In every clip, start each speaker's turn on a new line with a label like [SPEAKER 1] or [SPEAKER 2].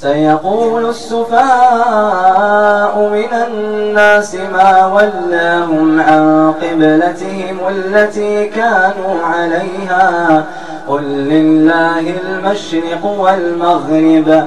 [SPEAKER 1] سيقول السفاء من الناس ما ولاهم عن قبلتهم التي كانوا عليها. قل لله المشرق والمغرب.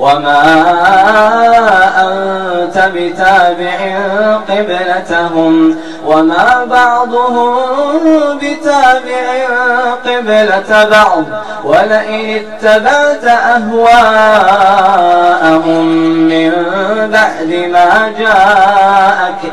[SPEAKER 1] وما أنت بتابع قبلتهم وما بعضهم بتابع قبلة بعض ولئن اتبعت أهواءهم من بعد ما جاءك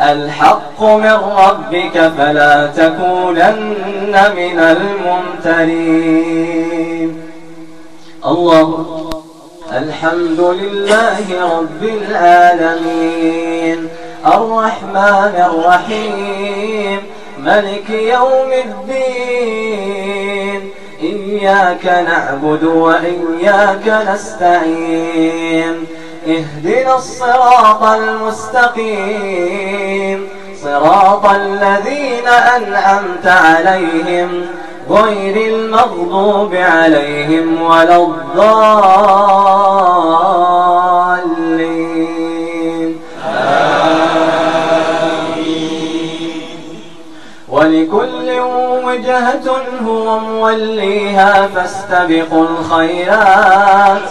[SPEAKER 1] الحق من ربك فلا تكونن من الممترين. الله الحمد لله رب العالمين. الرحمن الرحيم. ملك يوم الدين. إياك نعبد وإياك نستعين. اهدنا الصراط المستقيم. صراط الذين أنعمت عليهم غير المغضوب عليهم ولا الضالين. ولكل وجهة هو موليها فاستبقوا الخيرات.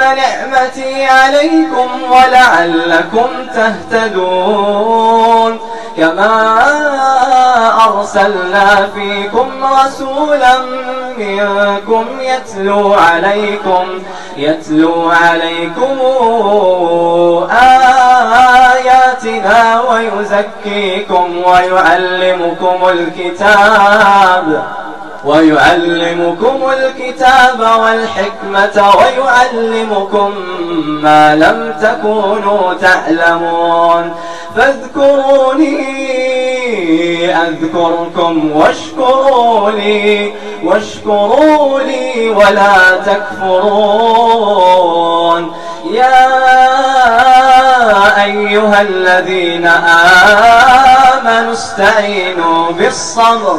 [SPEAKER 1] نعمتي عليكم ولعلكم تهتدون. كما أرسلنا فيكم رسولا منكم يتلو عليكم يتلو عليكم آياتنا ويزكيكم ويعلمكم الكتاب. ويعلمكم الكتاب والحكمة ويعلمكم ما لم تكونوا تعلمون فاذكروني أذكركم واشكروا لي واشكروا لي ولا تكفرون. يا أيها الذين آمنوا استعينوا بالصبر.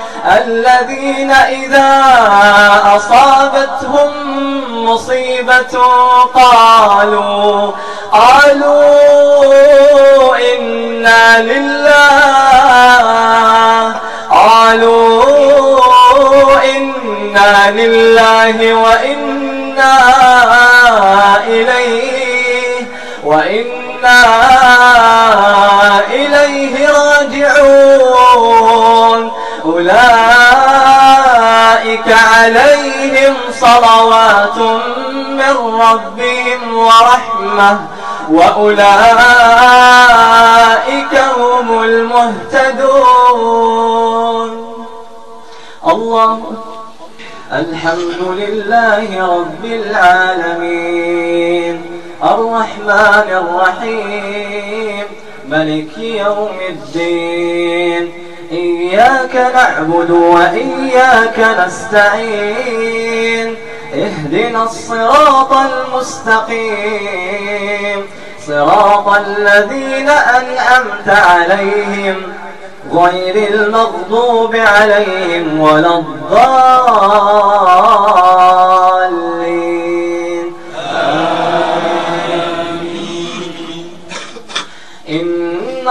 [SPEAKER 1] الذين إذا أصابتهم مصيبة قالوا قالوا إنا لله قالوا إنا لله وإنا إليه وإنا أولئك عليهم صلوات من ربهم ورحمة وأولئك هم المهتدون. الله الحمد لله رب العالمين الرحمن الرحيم ملك يوم الدين إياك نعبد وإياك نستعين. اهدنا الصراط المستقيم. صراط الذين أنعمت عليهم غير المغضوب عليهم ولا الضالين.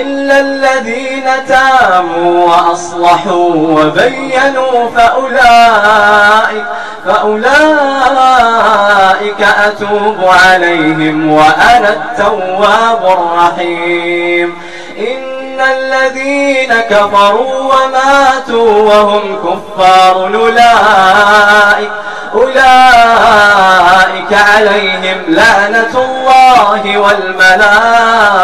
[SPEAKER 1] إلا الذين تاموا وأصلحوا وبينوا فأولئك, فأولئك أتوب عليهم وأنا التواب الرحيم. إن الذين كفروا وماتوا وهم كفار أولئك, أولئك عليهم لعنة الله والملائكة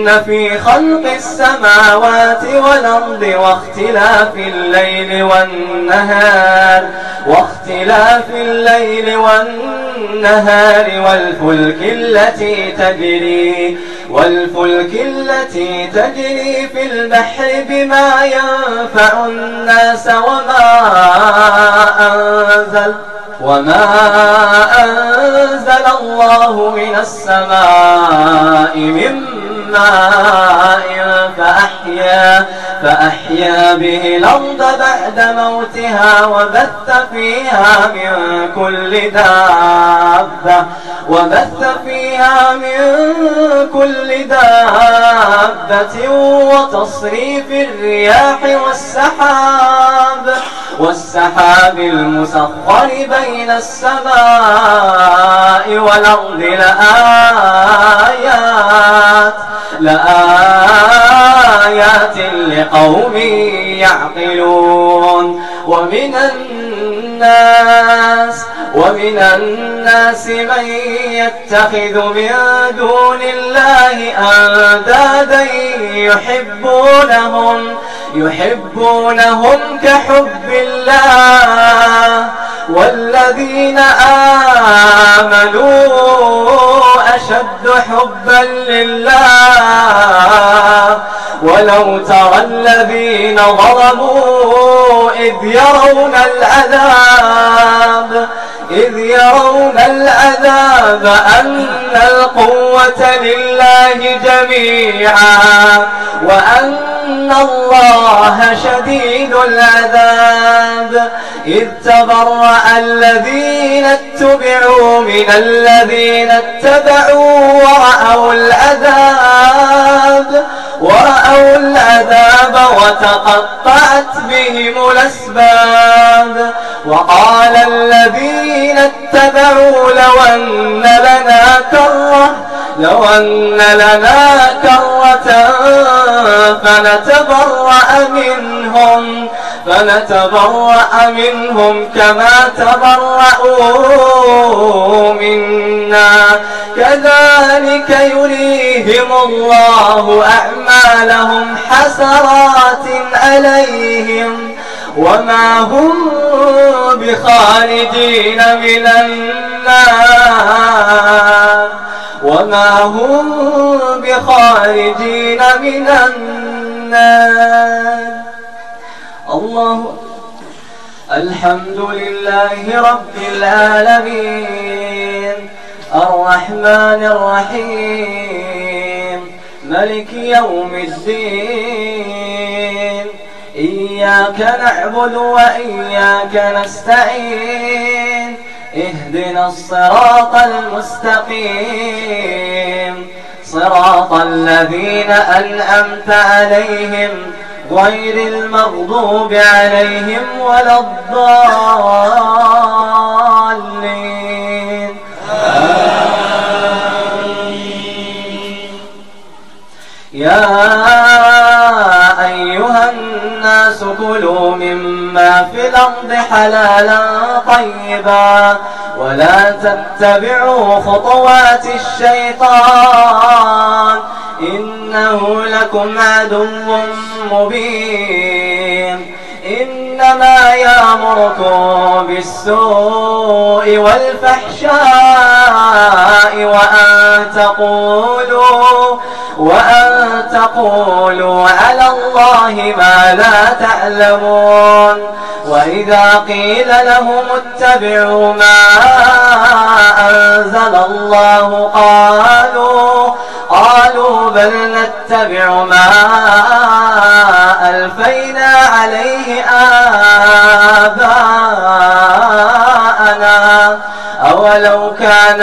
[SPEAKER 1] إن في خلق السماوات والأرض واختلاف الليل والنهار واختلاف الليل والنهار والفلك التي تجري والفلك التي تجري في البحر بما ينفع الناس وما أنزل وما أنزل الله من السماء من ماء فأحيا, فأحيا به الأرض بعد موتها وبث فيها من كل دابة وبث فيها من كل دابة وتصريف الرياح والسحاب والسحاب المسخر بين السماء والأرض لآيات. لآيات لقوم يعقلون. ومن الناس ومن الناس من يتخذ من دون الله أندادا يحبونهم يحبونهم كحب الله. والذين آمنوا أشد حبا لله. ولو ترى الذين ظلموا إذ يرون العذاب إذ يرون العذاب أن القوة لله جميعا وأن الله شديد العذاب إذ تبرأ الذين اتبعوا من الذين اتبعوا ورأوا العذاب ورأوا العذاب وتقطعت بهم الأسباب وقال الذين اتبعوا لو أن لنا كرة لو أن لنا كرة فنتبرأ منهم فنتبرأ منهم كما تبرأوا منا. كذلك يريهم الله أعمالهم حسرات عليهم. وما هم بخالدين من النار. وما هم بخارجين من النار. الله الحمد لله رب العالمين. الرحمن الرحيم. ملك يوم الدين. إياك نعبد وإياك نستعين. اهدنا الصراط المستقيم. صراط الذين أنأمت عليهم غير المغضوب عليهم ولا الضالين. يا أيها الناس كلوا مما في الأرض حلالا طيبا. ولا تتبعوا خطوات الشيطان. إنه لكم عدو مبين. إنما يأمركم بالسوء والفحشاء وأن تقولوا وأن تقولوا على الله ما لا تعلمون وإذا قيل لهم اتبعوا ما أنزل الله قالوا قالوا بل نتبع ما ألفينا عليه آباءنا أولو كان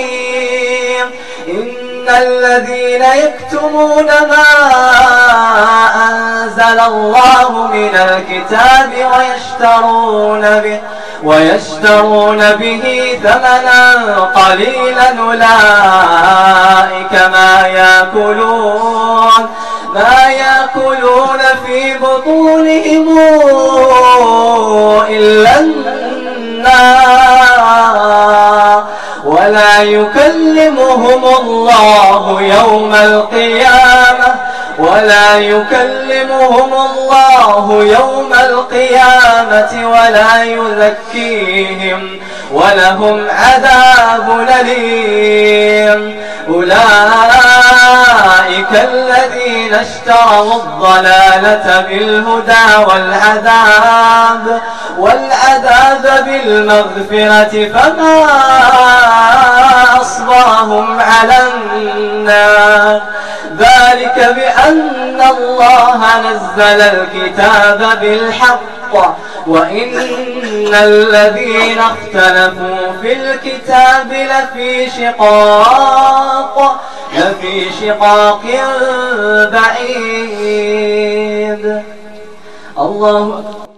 [SPEAKER 1] إن الذين يكتمون ما أنزل الله من الكتاب ويشترون به ويشترون به ثمنا قليلا أولئك ما يأكلون ما يأكلون في بطونهم إلا النار يكلمهم الله يوم القيامة ولا يكلمهم الله يوم القيامة ولا يذكيهم ولهم عذاب أليم. أولئك الذين اشتروا الضلالة بالهدى والعذاب والعذاب بالمغفرة فما أصبرهم على النار. ذلك بأن الله نزل الكتاب بالحق وإن الذين اختلفوا في الكتاب لفي شقاق لفي شقاق بعيد. الله أكبر.